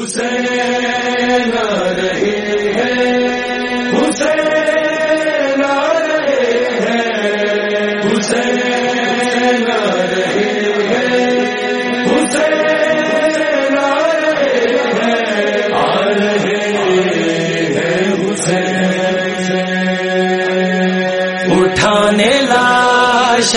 حسین رہے ہیں۔ حسین رہے ہیں۔ حسین رہے ہیں۔ حسین رہے ہیں۔ آ رہے ہیں حسین۔ اٹھانے لاش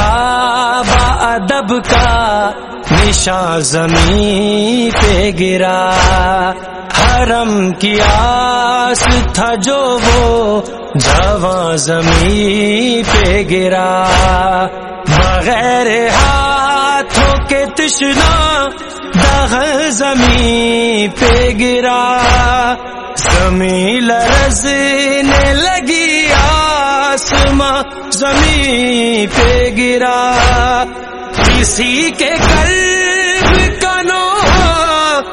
نشان زمین پہ گرا۔ حرم کی آس تھا جو وہ جوان زمین پہ گرا۔ بغیر ہاتھوں کے تشنا دغ زمین پہ گرا۔ زمین لرزنے لگی آسماں زمین پہ گرا۔ کسی کے قلب کا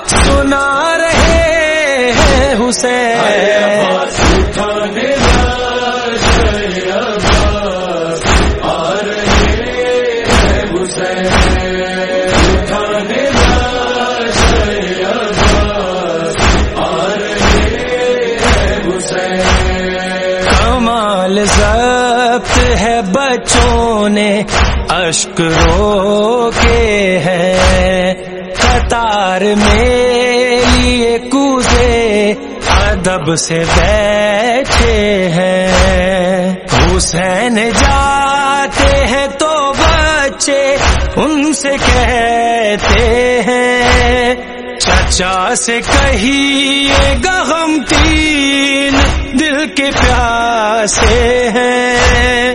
سنا رہے حسین رہے ہیں حسین۔ کمال ضبط ہے بچوں نے اشک رو کے ہیں، قطار میں لیے کوزے ادب سے بیٹھے ہیں۔ حسین جاتے ہیں تو بچے، ان سے کہتے ہیں، چچا سے کہیے گہم تین، دل کے پیاسے ہیں۔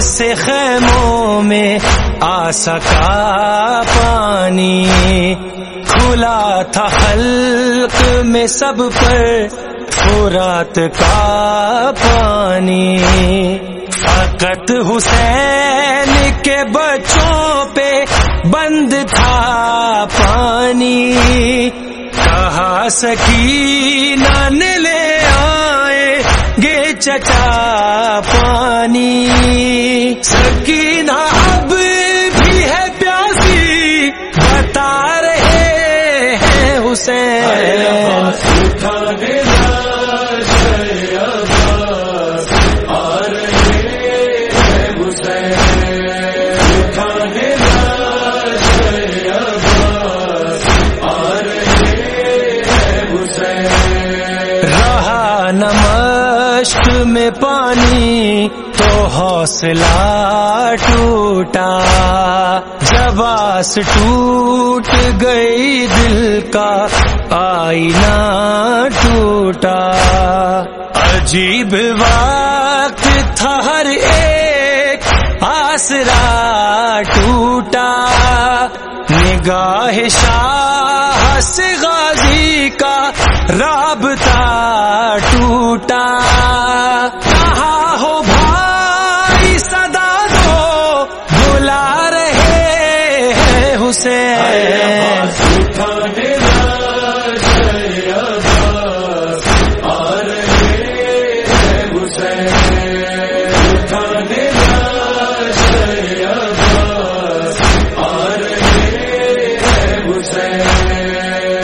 سے خیموں میں آ سکا پانی کھلا تھا خلق میں سب پر فرات کا پانی فقط حسین کے بچوں پہ بند تھا پانی کہا سکینہ نے لے چچا پانی سکینہ اب میں پانی تو حوصلہ ٹوٹا جباس ٹوٹ گئی دل کا آئینہ ٹوٹا۔ عجیب وقت تھا ہر ایک، آسرا ٹوٹا۔ نگاہ حسین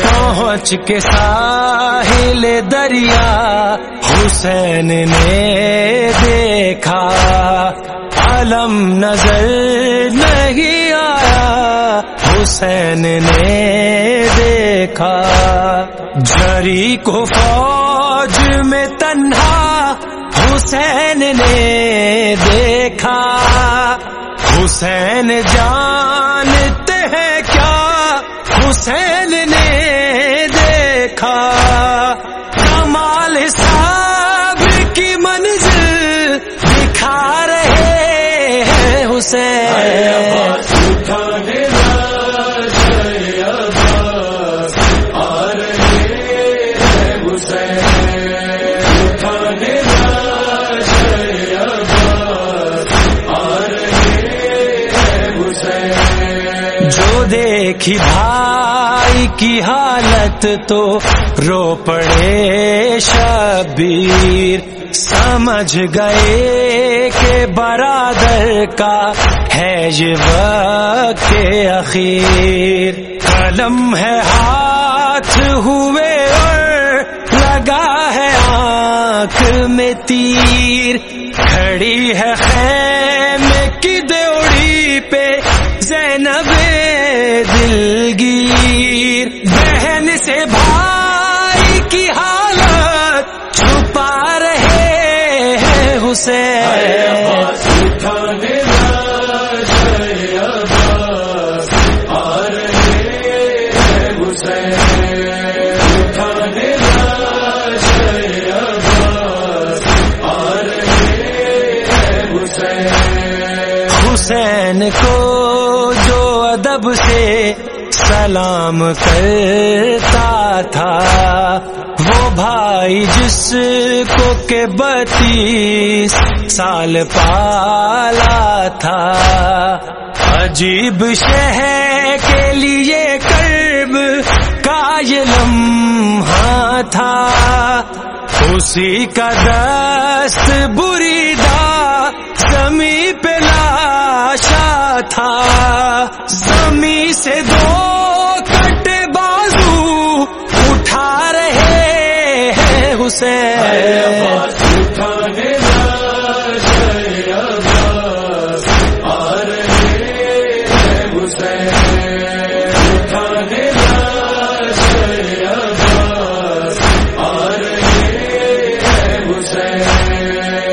پہنچ کے ساحل دریا حسین نے دیکھا عالم نظر نہیں حسین نے دیکھا جری کو فوج میں تنہا حسین نے دیکھا۔ حسین جانتے ہیں کیا حسین نے دیکھا۔ جو دیکھی بھائی کی حالت تو رو پڑے شبیر۔ سمجھ گئے کہ برادر کا ہے یہ وقت اخیر۔ قلم ہے ہاتھ ہوئے آنکھ میں تیر کھڑی ہے خیمے کی دیوڑی پہ زینب حسین کو جو ادب سے سلام کرتا تھا، وہ بھائی جس کو کہ بتیس سال پالا تھا۔ عجیب شہر کے لیے کرب کا یہ لمحہ تھا۔ اسی کا دست بری دا زمیں پہ سے دو کٹ بازو اٹھا رہے ہیں حسین۔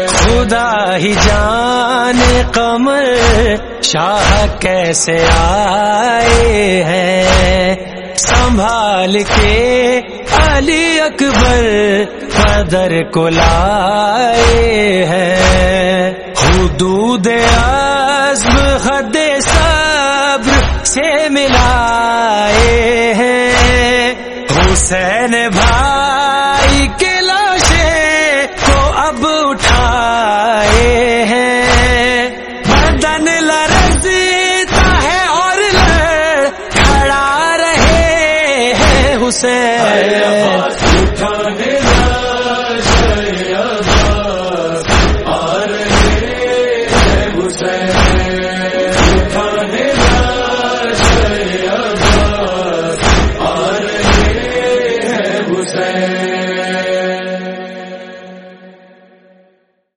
خدا ہی جان قمر شاہ کیسے آئے ہیں؟ سنبھال کے علی اکبر قدر کو لائے ہیں۔ حدود عزم حد صبر سے ملائے ہیں۔ حسین بھائی سے